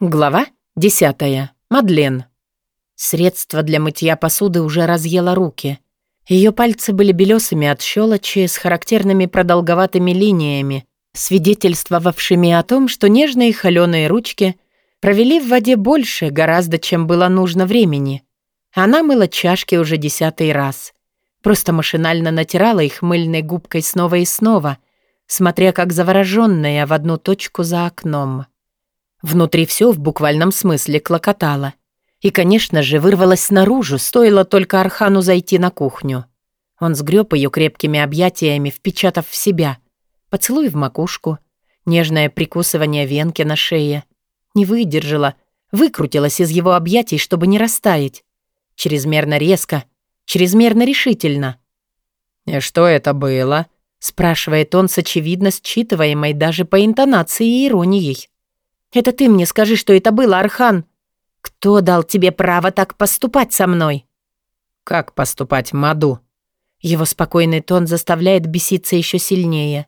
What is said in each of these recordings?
Глава 10. Мадлен. Средство для мытья посуды уже разъело руки. Ее пальцы были белесыми от щелочи с характерными продолговатыми линиями, свидетельствовавшими о том, что нежные холеные ручки провели в воде больше, гораздо, чем было нужно времени. Она мыла чашки уже десятый раз. Просто машинально натирала их мыльной губкой снова и снова, смотря как завороженная в одну точку за окном. Внутри все в буквальном смысле клокотало. И, конечно же, вырвалось наружу, стоило только Архану зайти на кухню. Он сгреб ее крепкими объятиями, впечатав в себя. Поцелуй в макушку, нежное прикусывание венки на шее. Не выдержала, выкрутилась из его объятий, чтобы не растаять. Чрезмерно резко, чрезмерно решительно. «И что это было?» — спрашивает он с очевидно считываемой даже по интонации и иронией. Это ты мне скажи, что это было, Архан. Кто дал тебе право так поступать со мной? Как поступать, Маду? Его спокойный тон заставляет беситься еще сильнее.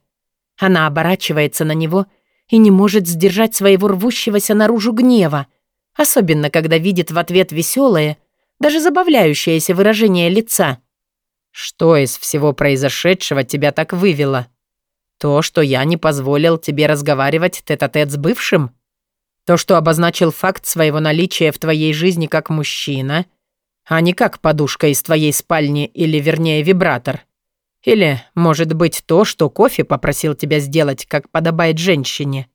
Она оборачивается на него и не может сдержать своего рвущегося наружу гнева, особенно когда видит в ответ веселое, даже забавляющееся выражение лица. Что из всего произошедшего тебя так вывело? То, что я не позволил тебе разговаривать тет-а-тет -тет с бывшим? То, что обозначил факт своего наличия в твоей жизни как мужчина, а не как подушка из твоей спальни или, вернее, вибратор. Или, может быть, то, что кофе попросил тебя сделать, как подобает женщине.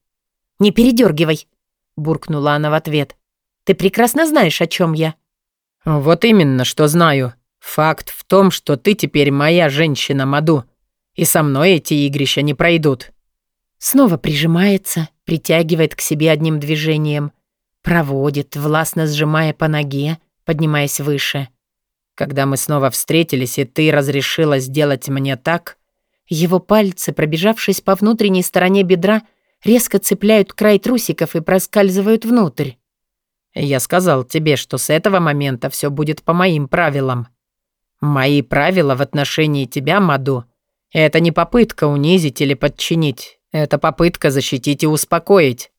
«Не передергивай», — буркнула она в ответ. «Ты прекрасно знаешь, о чем я». «Вот именно, что знаю. Факт в том, что ты теперь моя женщина, Маду, и со мной эти игрища не пройдут». Снова прижимается, притягивает к себе одним движением, проводит, властно сжимая по ноге, поднимаясь выше. Когда мы снова встретились, и ты разрешила сделать мне так, его пальцы, пробежавшись по внутренней стороне бедра, резко цепляют край трусиков и проскальзывают внутрь. Я сказал тебе, что с этого момента все будет по моим правилам. Мои правила в отношении тебя, Маду, это не попытка унизить или подчинить. Это попытка защитить и успокоить.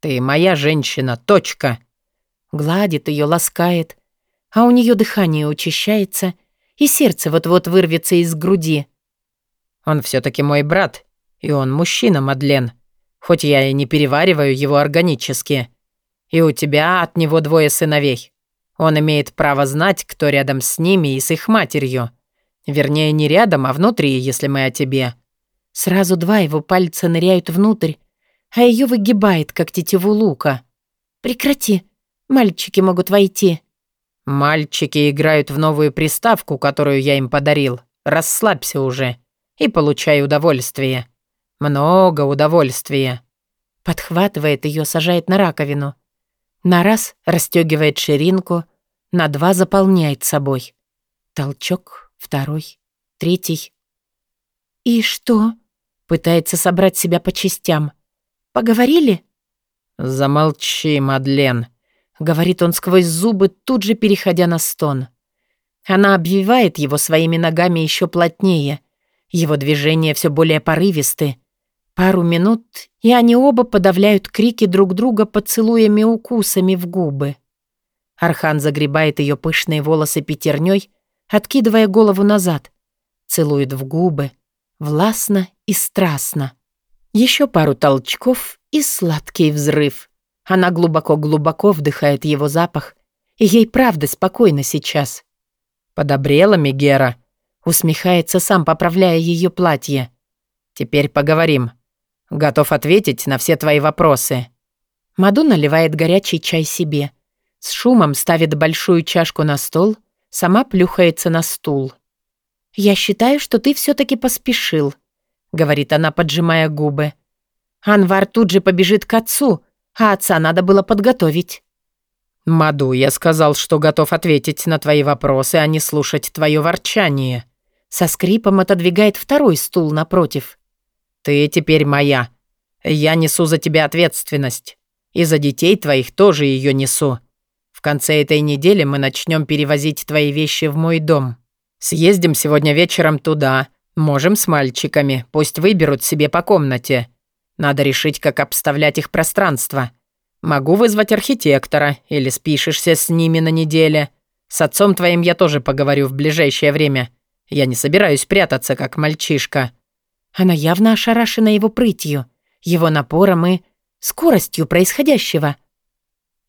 Ты моя женщина, точка. Гладит ее, ласкает, а у нее дыхание учащается, и сердце вот-вот вырвется из груди. Он все-таки мой брат, и он мужчина, Мадлен. Хоть я и не перевариваю его органически. И у тебя от него двое сыновей. Он имеет право знать, кто рядом с ними и с их матерью. Вернее, не рядом, а внутри, если мы о тебе. Сразу два его пальца ныряют внутрь, а ее выгибает, как тетиву лука. «Прекрати, мальчики могут войти». «Мальчики играют в новую приставку, которую я им подарил. Расслабься уже и получай удовольствие. Много удовольствия». Подхватывает ее, сажает на раковину. На раз расстегивает ширинку, на два заполняет собой. Толчок, второй, третий. «И что?» Пытается собрать себя по частям. «Поговорили?» «Замолчи, Мадлен», — говорит он сквозь зубы, тут же переходя на стон. Она обвивает его своими ногами еще плотнее. Его движения все более порывисты. Пару минут, и они оба подавляют крики друг друга поцелуями укусами в губы. Архан загребает ее пышные волосы пятерней, откидывая голову назад. Целует в губы, властно и страстно. Еще пару толчков и сладкий взрыв. Она глубоко-глубоко вдыхает его запах, и ей правда спокойно сейчас. «Подобрела, Мегера?» Усмехается сам, поправляя ее платье. «Теперь поговорим. Готов ответить на все твои вопросы». Маду наливает горячий чай себе. С шумом ставит большую чашку на стол, сама плюхается на стул. «Я считаю, что ты все-таки поспешил», — говорит она, поджимая губы. «Анвар тут же побежит к отцу, а отца надо было подготовить». «Маду, я сказал, что готов ответить на твои вопросы, а не слушать твое ворчание». Со скрипом отодвигает второй стул напротив. «Ты теперь моя. Я несу за тебя ответственность. И за детей твоих тоже ее несу. В конце этой недели мы начнем перевозить твои вещи в мой дом». Съездим сегодня вечером туда. Можем с мальчиками. Пусть выберут себе по комнате. Надо решить, как обставлять их пространство. Могу вызвать архитектора или спишешься с ними на неделе. С отцом твоим я тоже поговорю в ближайшее время. Я не собираюсь прятаться, как мальчишка». Она явно ошарашена его прытью, его напором и скоростью происходящего.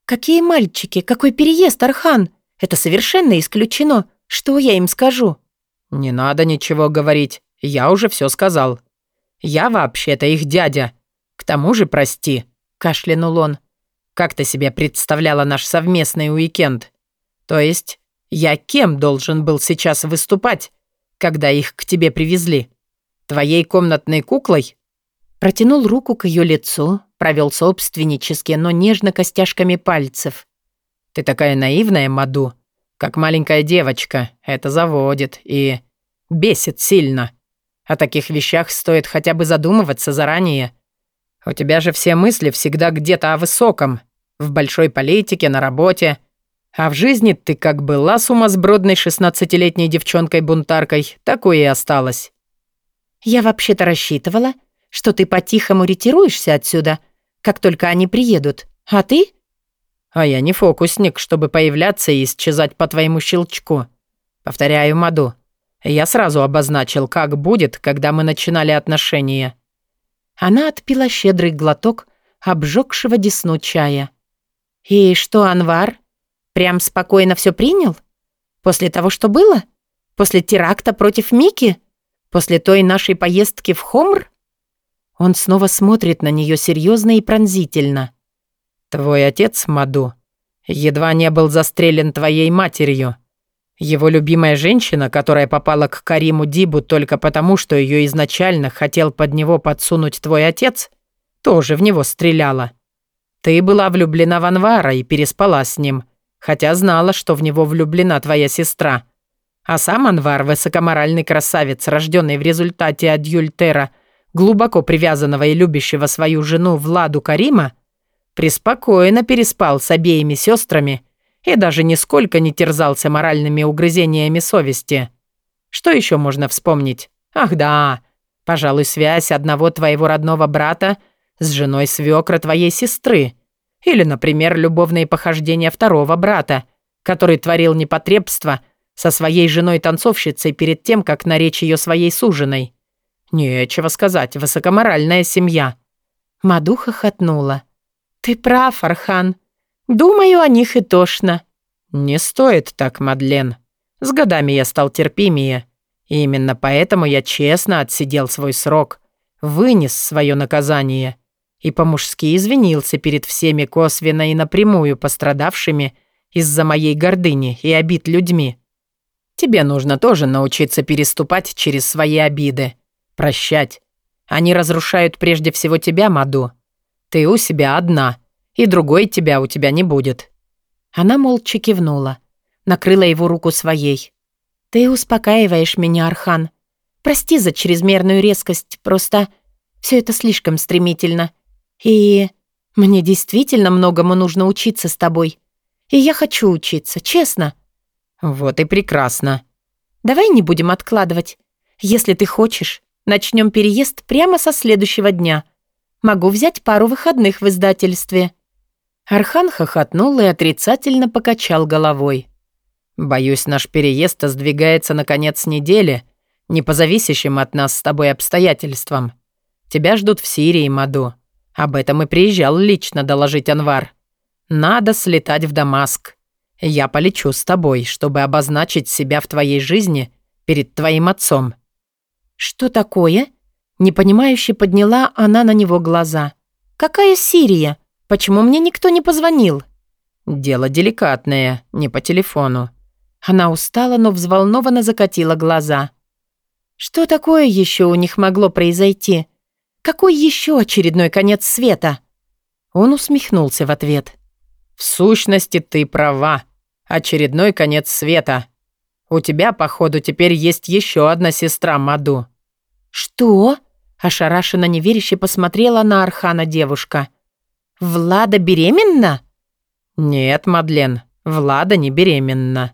«Какие мальчики? Какой переезд, Архан? Это совершенно исключено. Что я им скажу?» «Не надо ничего говорить. Я уже все сказал. Я вообще-то их дядя. К тому же, прости», — кашлянул он. Как ты себе представляла наш совместный уикенд? То есть, я кем должен был сейчас выступать, когда их к тебе привезли? Твоей комнатной куклой?» Протянул руку к ее лицу, провел собственнически, но нежно костяшками пальцев. «Ты такая наивная, Маду, как маленькая девочка. Это заводит и бесит сильно. О таких вещах стоит хотя бы задумываться заранее. У тебя же все мысли всегда где-то о высоком. В большой политике, на работе. А в жизни ты как была сумасбродной шестнадцатилетней девчонкой-бунтаркой, такой и осталась. Я вообще-то рассчитывала, что ты по-тихому ретируешься отсюда, как только они приедут. А ты? А я не фокусник, чтобы появляться и исчезать по твоему щелчку. Повторяю, Маду. Я сразу обозначил, как будет, когда мы начинали отношения. Она отпила щедрый глоток обжегшего десну чая. «И что, Анвар? Прям спокойно все принял? После того, что было? После теракта против Мики? После той нашей поездки в Хомр?» Он снова смотрит на нее серьезно и пронзительно. «Твой отец, Маду, едва не был застрелен твоей матерью. Его любимая женщина, которая попала к Кариму Дибу только потому, что ее изначально хотел под него подсунуть твой отец, тоже в него стреляла. Ты была влюблена в Анвара и переспала с ним, хотя знала, что в него влюблена твоя сестра. А сам Анвар, высокоморальный красавец, рожденный в результате адюльтера, глубоко привязанного и любящего свою жену Владу Карима, преспокойно переспал с обеими сестрами и даже нисколько не терзался моральными угрызениями совести. Что еще можно вспомнить? Ах да, пожалуй, связь одного твоего родного брата с женой свекра твоей сестры. Или, например, любовные похождения второго брата, который творил непотребство со своей женой-танцовщицей перед тем, как наречь ее своей суженой. Нечего сказать, высокоморальная семья. Мадуха хохотнула. «Ты прав, Архан. Думаю, о них и тошно». «Не стоит так, Мадлен. С годами я стал терпимее. И именно поэтому я честно отсидел свой срок, вынес свое наказание и по-мужски извинился перед всеми косвенно и напрямую пострадавшими из-за моей гордыни и обид людьми. Тебе нужно тоже научиться переступать через свои обиды, прощать. Они разрушают прежде всего тебя, Маду. Ты у себя одна, и другой тебя у тебя не будет». Она молча кивнула, накрыла его руку своей. «Ты успокаиваешь меня, Архан. Прости за чрезмерную резкость, просто все это слишком стремительно. И мне действительно многому нужно учиться с тобой. И я хочу учиться, честно». «Вот и прекрасно». «Давай не будем откладывать. Если ты хочешь, начнем переезд прямо со следующего дня. Могу взять пару выходных в издательстве». Архан хохотнул и отрицательно покачал головой. «Боюсь, наш переезд сдвигается на конец недели, не по зависящим от нас с тобой обстоятельствам. Тебя ждут в Сирии, Маду. Об этом и приезжал лично доложить Анвар. Надо слетать в Дамаск. Я полечу с тобой, чтобы обозначить себя в твоей жизни перед твоим отцом». «Что такое?» Непонимающе подняла она на него глаза. «Какая Сирия?» Почему мне никто не позвонил?» «Дело деликатное, не по телефону». Она устала, но взволнованно закатила глаза. «Что такое еще у них могло произойти? Какой еще очередной конец света?» Он усмехнулся в ответ. «В сущности, ты права. Очередной конец света. У тебя, походу, теперь есть еще одна сестра Маду». «Что?» Ошарашенно неверяще посмотрела на Архана девушка. «Влада беременна?» «Нет, Мадлен, Влада не беременна».